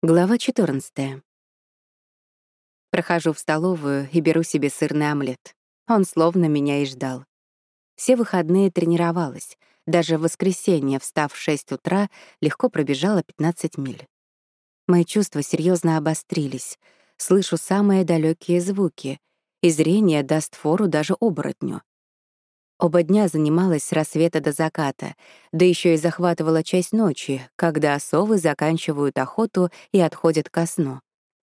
Глава 14. Прохожу в столовую и беру себе сырный омлет. Он словно меня и ждал. Все выходные тренировалась. Даже в воскресенье, встав в 6 утра, легко пробежала 15 миль. Мои чувства серьезно обострились. Слышу самые далекие звуки, и зрение даст фору даже оборотню. Оба дня занималась с рассвета до заката, да еще и захватывала часть ночи, когда совы заканчивают охоту и отходят ко сну.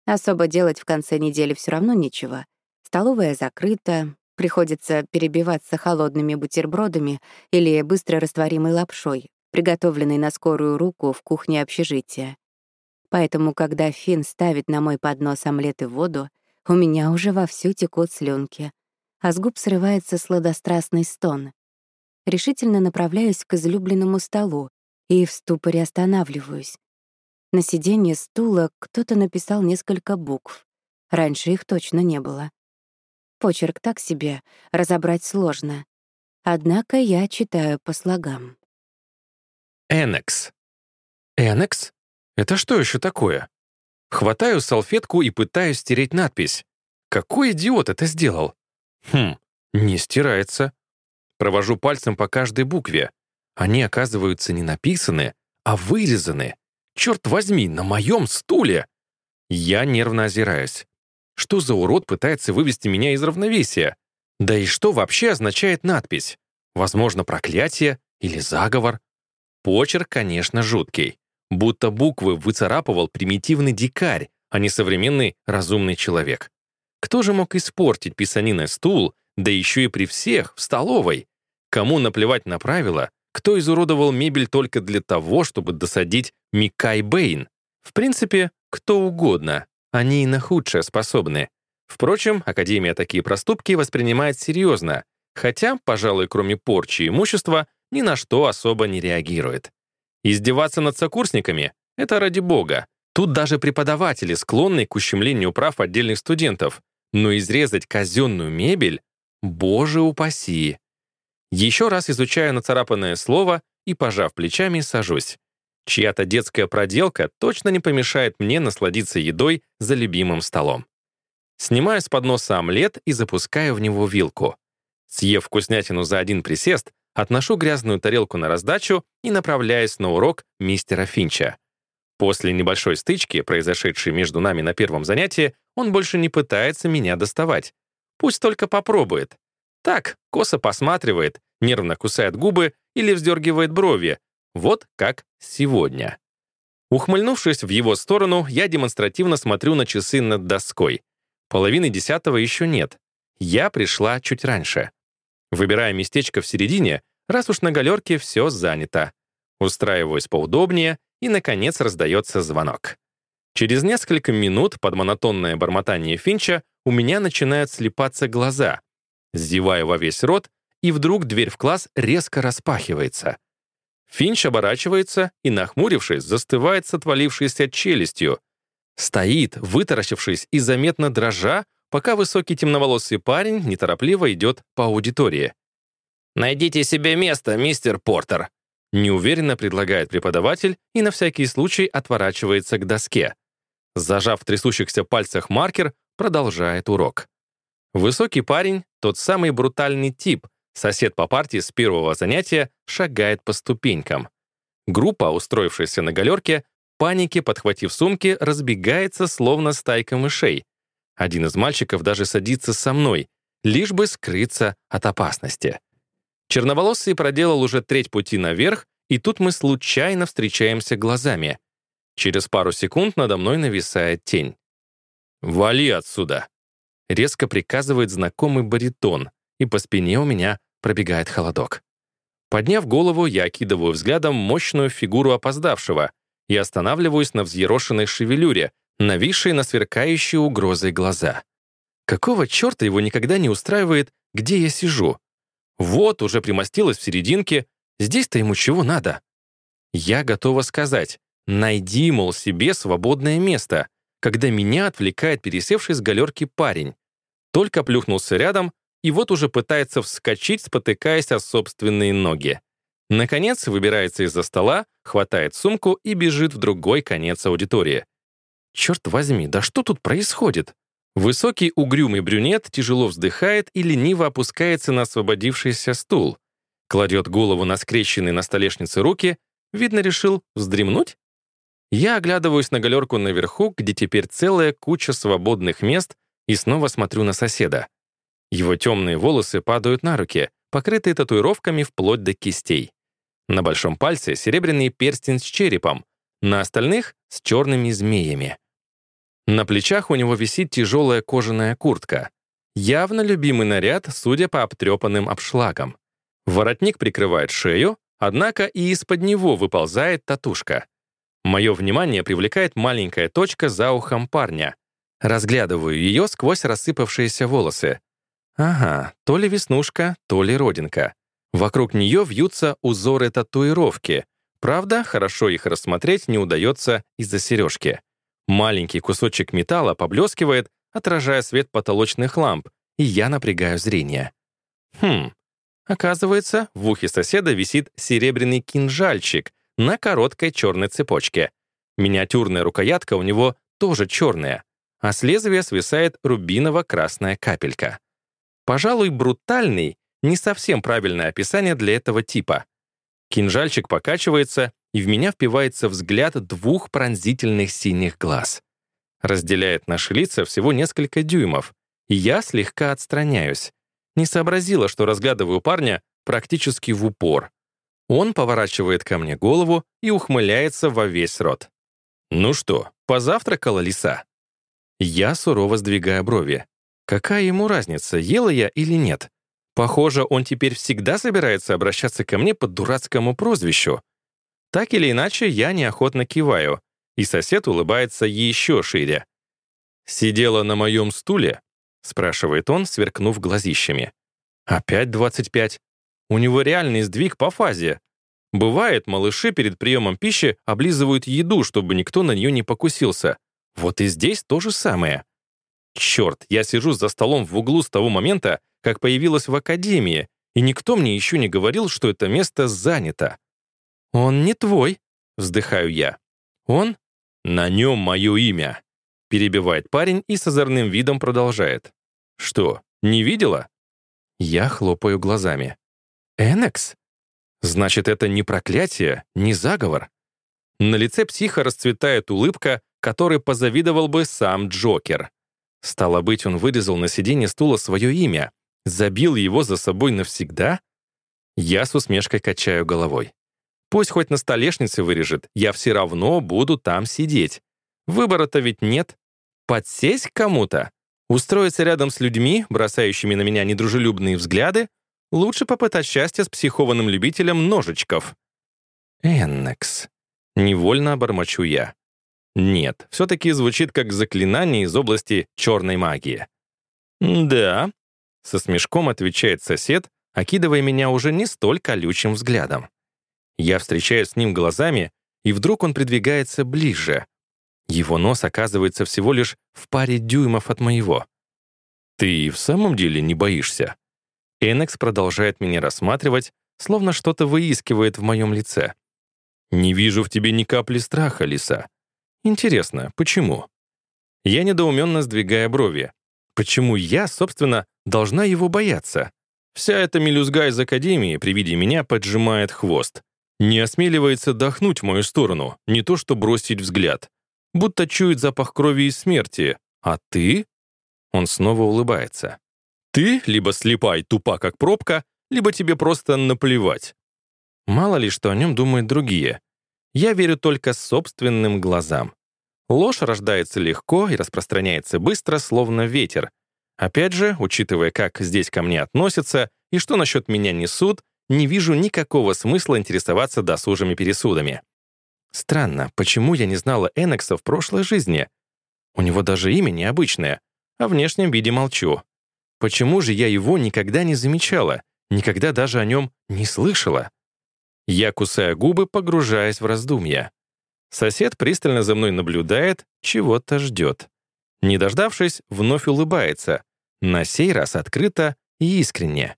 Особо делать в конце недели все равно нечего. Столовая закрыта, приходится перебиваться холодными бутербродами или быстро растворимой лапшой, приготовленной на скорую руку в кухне общежития. Поэтому, когда Финн ставит на мой поднос омлет и воду, у меня уже вовсю текут слюнки, а с губ срывается сладострастный стон. Решительно направляюсь к излюбленному столу и в ступоре останавливаюсь. На сиденье стула кто-то написал несколько букв. Раньше их точно не было. Почерк так себе, разобрать сложно. Однако я читаю по слогам. Энекс. Энекс? Это что еще такое? Хватаю салфетку и пытаюсь стереть надпись. Какой идиот это сделал? Хм, не стирается. Провожу пальцем по каждой букве. Они, оказываются, не написаны, а вырезаны. Черт возьми, на моем стуле! Я нервно озираюсь. Что за урод пытается вывести меня из равновесия? Да и что вообще означает надпись? Возможно, проклятие или заговор? Почерк, конечно, жуткий. Будто буквы выцарапывал примитивный дикарь, а не современный разумный человек. Кто же мог испортить писаниной стул, да еще и при всех, в столовой? Кому наплевать на правила, кто изуродовал мебель только для того, чтобы досадить Микай Бэйн? В принципе, кто угодно. Они и на худшее способны. Впрочем, Академия такие проступки воспринимает серьезно, хотя, пожалуй, кроме порчи имущества, ни на что особо не реагирует. Издеваться над сокурсниками — это ради бога. Тут даже преподаватели склонны к ущемлению прав отдельных студентов, но изрезать казенную мебель — боже упаси. Еще раз изучаю нацарапанное слово и, пожав плечами, сажусь. Чья-то детская проделка точно не помешает мне насладиться едой за любимым столом. Снимаю с подноса омлет и запускаю в него вилку. Съев вкуснятину за один присест, отношу грязную тарелку на раздачу и направляюсь на урок мистера Финча. После небольшой стычки, произошедшей между нами на первом занятии, он больше не пытается меня доставать. Пусть только попробует. Так, косо посматривает, нервно кусает губы или вздергивает брови. Вот как сегодня. Ухмыльнувшись в его сторону, я демонстративно смотрю на часы над доской. Половины десятого еще нет. Я пришла чуть раньше. Выбирая местечко в середине, раз уж на галерке все занято. Устраиваюсь поудобнее, и, наконец, раздается звонок. Через несколько минут под монотонное бормотание Финча у меня начинают слепаться глаза. Зеваю во весь рот, и вдруг дверь в класс резко распахивается. Финч оборачивается и, нахмурившись, застывает с отвалившейся челюстью. Стоит, вытаращившись и заметно дрожа, пока высокий темноволосый парень неторопливо идет по аудитории. «Найдите себе место, мистер Портер», неуверенно предлагает преподаватель и на всякий случай отворачивается к доске. Зажав в трясущихся пальцах маркер, продолжает урок. Высокий парень, тот самый брутальный тип, сосед по партии с первого занятия, шагает по ступенькам. Группа, устроившаяся на галерке, панике, подхватив сумки, разбегается, словно стайка мышей. Один из мальчиков даже садится со мной, лишь бы скрыться от опасности. Черноволосый проделал уже треть пути наверх, и тут мы случайно встречаемся глазами. Через пару секунд надо мной нависает тень. «Вали отсюда!» Резко приказывает знакомый баритон, и по спине у меня пробегает холодок. Подняв голову, я окидываю взглядом мощную фигуру опоздавшего и останавливаюсь на взъерошенной шевелюре, нависшей на сверкающие угрозой глаза. Какого черта его никогда не устраивает, где я сижу? Вот уже примостилась в серединке, здесь-то ему чего надо? Я готова сказать, Найди, мол, себе свободное место, когда меня отвлекает пересевший с галерки парень. Только плюхнулся рядом, и вот уже пытается вскочить, спотыкаясь о собственные ноги. Наконец, выбирается из-за стола, хватает сумку и бежит в другой конец аудитории. Черт возьми, да что тут происходит? Высокий угрюмый брюнет тяжело вздыхает и лениво опускается на освободившийся стул. Кладет голову на скрещенные на столешнице руки. Видно, решил вздремнуть? Я оглядываюсь на галерку наверху, где теперь целая куча свободных мест, и снова смотрю на соседа. Его темные волосы падают на руки, покрытые татуировками вплоть до кистей. На большом пальце серебряный перстень с черепом, на остальных — с черными змеями. На плечах у него висит тяжелая кожаная куртка. Явно любимый наряд, судя по обтрепанным обшлагам. Воротник прикрывает шею, однако и из-под него выползает татушка. Мое внимание привлекает маленькая точка за ухом парня. Разглядываю ее сквозь рассыпавшиеся волосы. Ага, то ли веснушка, то ли родинка. Вокруг нее вьются узоры татуировки. Правда, хорошо их рассмотреть не удается из-за сережки. Маленький кусочек металла поблескивает, отражая свет потолочных ламп, и я напрягаю зрение. Хм, оказывается, в ухе соседа висит серебряный кинжальчик на короткой черной цепочке. Миниатюрная рукоятка у него тоже черная, а с лезвия свисает рубиново-красная капелька. Пожалуй, брутальный — не совсем правильное описание для этого типа. Кинжальчик покачивается, и в меня впивается взгляд двух пронзительных синих глаз. Разделяет наши лица всего несколько дюймов, и я слегка отстраняюсь. Не сообразила, что разглядываю парня практически в упор. Он поворачивает ко мне голову и ухмыляется во весь рот. «Ну что, позавтракала лиса?» Я сурово сдвигаю брови. Какая ему разница, ела я или нет? Похоже, он теперь всегда собирается обращаться ко мне по дурацкому прозвищу. Так или иначе, я неохотно киваю, и сосед улыбается еще шире. «Сидела на моем стуле?» — спрашивает он, сверкнув глазищами. «Опять 25. У него реальный сдвиг по фазе. Бывает, малыши перед приемом пищи облизывают еду, чтобы никто на нее не покусился. Вот и здесь то же самое. Черт, я сижу за столом в углу с того момента, как появилась в академии, и никто мне еще не говорил, что это место занято. «Он не твой», — вздыхаю я. «Он? На нем мое имя», — перебивает парень и с озорным видом продолжает. «Что, не видела?» Я хлопаю глазами. «Энекс? Значит, это не проклятие, не заговор?» На лице психа расцветает улыбка, которой позавидовал бы сам Джокер. Стало быть, он вырезал на сиденье стула свое имя, забил его за собой навсегда? Я с усмешкой качаю головой. Пусть хоть на столешнице вырежет, я все равно буду там сидеть. Выбора-то ведь нет. Подсесть к кому-то? Устроиться рядом с людьми, бросающими на меня недружелюбные взгляды? Лучше попытать счастье с психованным любителем ножичков. Эннекс. Невольно обормочу я. Нет, все-таки звучит как заклинание из области черной магии. «Да», — со смешком отвечает сосед, окидывая меня уже не столь колючим взглядом. Я встречаюсь с ним глазами, и вдруг он придвигается ближе. Его нос оказывается всего лишь в паре дюймов от моего. «Ты в самом деле не боишься?» Энекс продолжает меня рассматривать, словно что-то выискивает в моем лице. «Не вижу в тебе ни капли страха, лиса. Интересно, почему?» Я недоуменно сдвигая брови. Почему я, собственно, должна его бояться? Вся эта мелюзга из Академии при виде меня поджимает хвост. Не осмеливается дохнуть в мою сторону, не то что бросить взгляд. Будто чует запах крови и смерти. А ты? Он снова улыбается. Ты либо слепа тупа, как пробка, либо тебе просто наплевать. Мало ли, что о нем думают другие. Я верю только собственным глазам. Ложь рождается легко и распространяется быстро, словно ветер. Опять же, учитывая, как здесь ко мне относятся и что насчет меня несут, не вижу никакого смысла интересоваться досужими пересудами. Странно, почему я не знала Энекса в прошлой жизни? У него даже имя необычное, а внешнем виде молчу. Почему же я его никогда не замечала, никогда даже о нем не слышала? Я кусаю губы, погружаясь в раздумья. Сосед пристально за мной наблюдает, чего-то ждет. Не дождавшись, вновь улыбается, на сей раз открыто и искренне.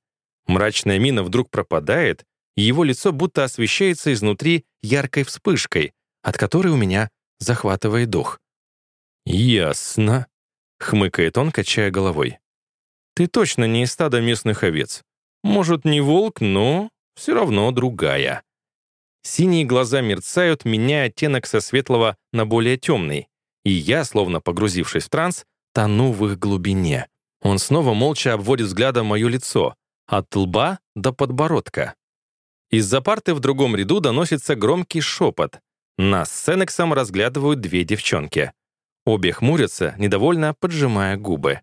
Мрачная мина вдруг пропадает, и его лицо будто освещается изнутри яркой вспышкой, от которой у меня захватывает дух. «Ясно», — хмыкает он, качая головой. «Ты точно не из стада местных овец. Может, не волк, но все равно другая». Синие глаза мерцают, меняя оттенок со светлого на более темный. И я, словно погрузившись в транс, тону в их глубине. Он снова молча обводит взглядом мое лицо, от лба до подбородка. Из-за парты в другом ряду доносится громкий шепот. Нас с Энексом разглядывают две девчонки. Обе хмурятся, недовольно поджимая губы.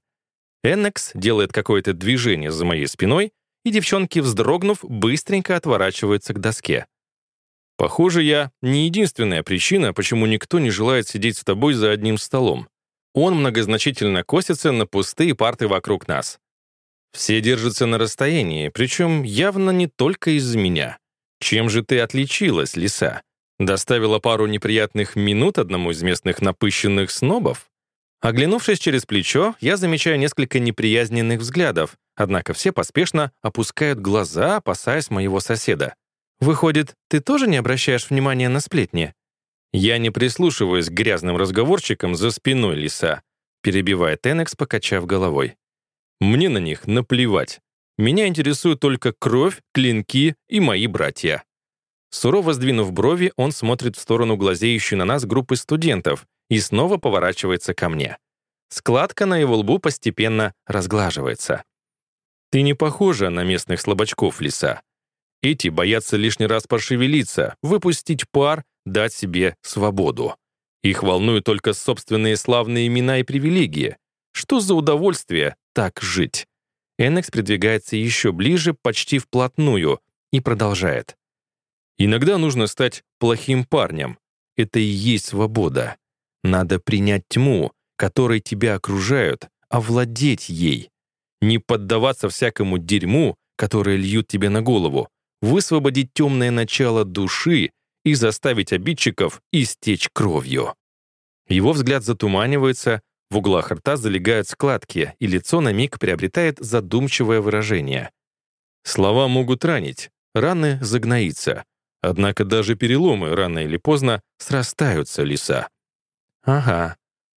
Эннекс делает какое-то движение за моей спиной, и девчонки, вздрогнув, быстренько отворачиваются к доске. Похоже, я не единственная причина, почему никто не желает сидеть с тобой за одним столом. Он многозначительно косится на пустые парты вокруг нас. Все держатся на расстоянии, причем явно не только из-за меня. Чем же ты отличилась, лиса? Доставила пару неприятных минут одному из местных напыщенных снобов? Оглянувшись через плечо, я замечаю несколько неприязненных взглядов, однако все поспешно опускают глаза, опасаясь моего соседа. Выходит, ты тоже не обращаешь внимания на сплетни? Я не прислушиваюсь к грязным разговорчикам за спиной лиса, перебивает Энекс, покачав головой. Мне на них наплевать. Меня интересует только кровь, клинки и мои братья. Сурово сдвинув брови, он смотрит в сторону глазеющей на нас группы студентов и снова поворачивается ко мне. Складка на его лбу постепенно разглаживается. «Ты не похожа на местных слабачков, лиса. Эти боятся лишний раз пошевелиться, выпустить пар, дать себе свободу. Их волнуют только собственные славные имена и привилегии. Что за удовольствие так жить? Энекс придвигается еще ближе, почти вплотную, и продолжает. Иногда нужно стать плохим парнем. Это и есть свобода. Надо принять тьму, которой тебя окружают, овладеть ей. Не поддаваться всякому дерьму, которое льют тебе на голову, высвободить темное начало души и заставить обидчиков истечь кровью. Его взгляд затуманивается, в углах рта залегают складки, и лицо на миг приобретает задумчивое выражение. Слова могут ранить, раны загноиться. Однако даже переломы рано или поздно срастаются леса. Ага,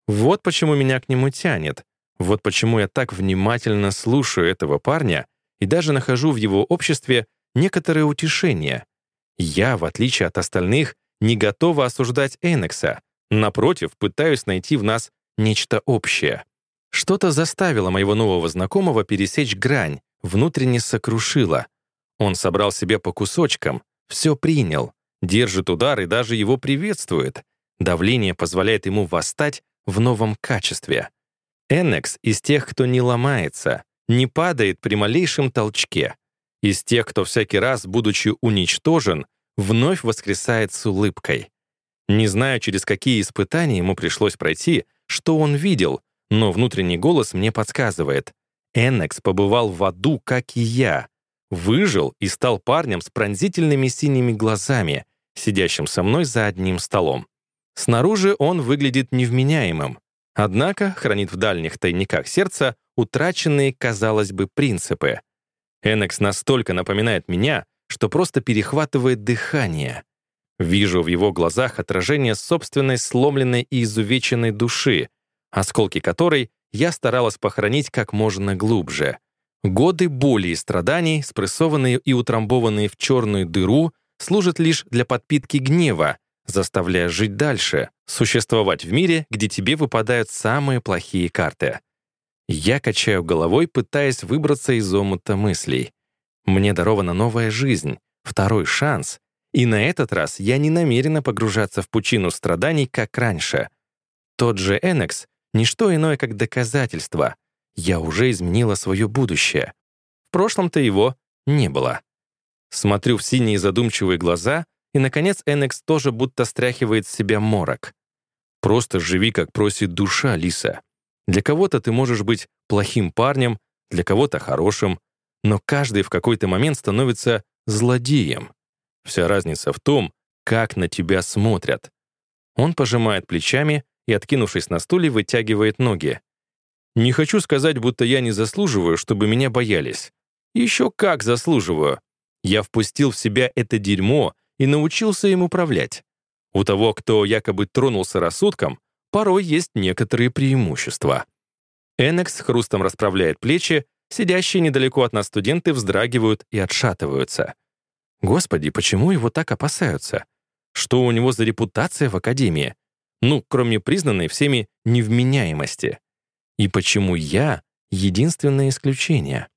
вот почему меня к нему тянет. Вот почему я так внимательно слушаю этого парня и даже нахожу в его обществе некоторое утешение. Я, в отличие от остальных, не готова осуждать Эйнекса. Напротив, пытаюсь найти в нас нечто общее. Что-то заставило моего нового знакомого пересечь грань, внутренне сокрушило. Он собрал себе по кусочкам, все принял, держит удар и даже его приветствует. Давление позволяет ему восстать в новом качестве. Эннекс из тех, кто не ломается, не падает при малейшем толчке. Из тех, кто всякий раз, будучи уничтожен, вновь воскресает с улыбкой. Не знаю, через какие испытания ему пришлось пройти, что он видел, но внутренний голос мне подсказывает. Эннекс побывал в аду, как и я. Выжил и стал парнем с пронзительными синими глазами, сидящим со мной за одним столом. Снаружи он выглядит невменяемым, однако хранит в дальних тайниках сердца утраченные, казалось бы, принципы. Энекс настолько напоминает меня, что просто перехватывает дыхание. Вижу в его глазах отражение собственной сломленной и изувеченной души, осколки которой я старалась похоронить как можно глубже. Годы боли и страданий, спрессованные и утрамбованные в черную дыру, служат лишь для подпитки гнева, заставляя жить дальше, существовать в мире, где тебе выпадают самые плохие карты. Я качаю головой, пытаясь выбраться из омута мыслей. Мне дарована новая жизнь, второй шанс, и на этот раз я не намерена погружаться в пучину страданий, как раньше. Тот же Энекс — ничто иное, как доказательство. Я уже изменила свое будущее. В прошлом-то его не было. Смотрю в синие задумчивые глаза, и, наконец, Энекс тоже будто стряхивает с себя морок. «Просто живи, как просит душа, Лиса. Для кого-то ты можешь быть плохим парнем, для кого-то хорошим, но каждый в какой-то момент становится злодеем. Вся разница в том, как на тебя смотрят. Он пожимает плечами и, откинувшись на стуле, вытягивает ноги. Не хочу сказать, будто я не заслуживаю, чтобы меня боялись. Еще как заслуживаю. Я впустил в себя это дерьмо и научился им управлять. У того, кто якобы тронулся рассудком, порой есть некоторые преимущества. Энекс хрустом расправляет плечи, сидящие недалеко от нас студенты вздрагивают и отшатываются. Господи, почему его так опасаются? Что у него за репутация в Академии? Ну, кроме признанной всеми невменяемости. И почему я — единственное исключение?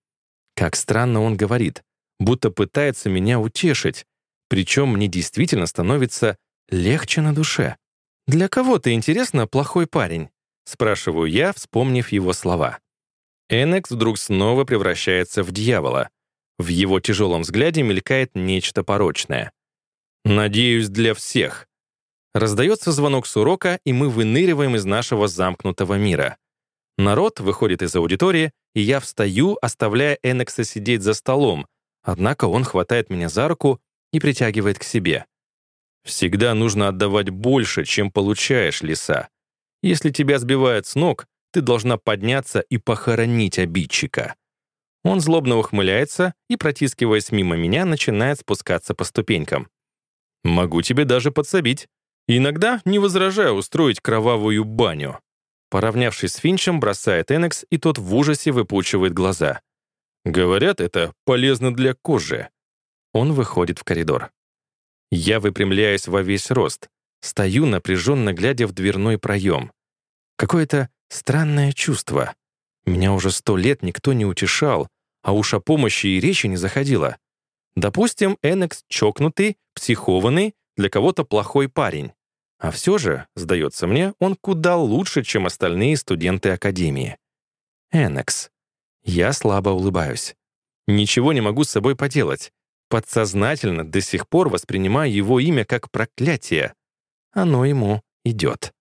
Как странно он говорит, будто пытается меня утешить, причем мне действительно становится легче на душе. «Для кого ты, интересно, плохой парень?» — спрашиваю я, вспомнив его слова. Энекс вдруг снова превращается в дьявола. В его тяжелом взгляде мелькает нечто порочное. «Надеюсь, для всех». Раздается звонок с урока, и мы выныриваем из нашего замкнутого мира. Народ выходит из аудитории, и я встаю, оставляя Энекса сидеть за столом, однако он хватает меня за руку и притягивает к себе. Всегда нужно отдавать больше, чем получаешь, лиса. Если тебя сбивают с ног, ты должна подняться и похоронить обидчика. Он злобно ухмыляется и, протискиваясь мимо меня, начинает спускаться по ступенькам. Могу тебе даже подсобить. Иногда не возражаю устроить кровавую баню. Поравнявшись с Финчем, бросает Энекс, и тот в ужасе выпучивает глаза. Говорят, это полезно для кожи. Он выходит в коридор. Я выпрямляюсь во весь рост, стою напряженно глядя в дверной проем. Какое-то странное чувство. Меня уже сто лет никто не утешал, а уж о помощи и речи не заходило. Допустим, Энекс чокнутый, психованный, для кого-то плохой парень. А все же, сдается мне, он куда лучше, чем остальные студенты Академии. Энекс. Я слабо улыбаюсь. Ничего не могу с собой поделать подсознательно до сих пор воспринимаю его имя как проклятие. Оно ему идет.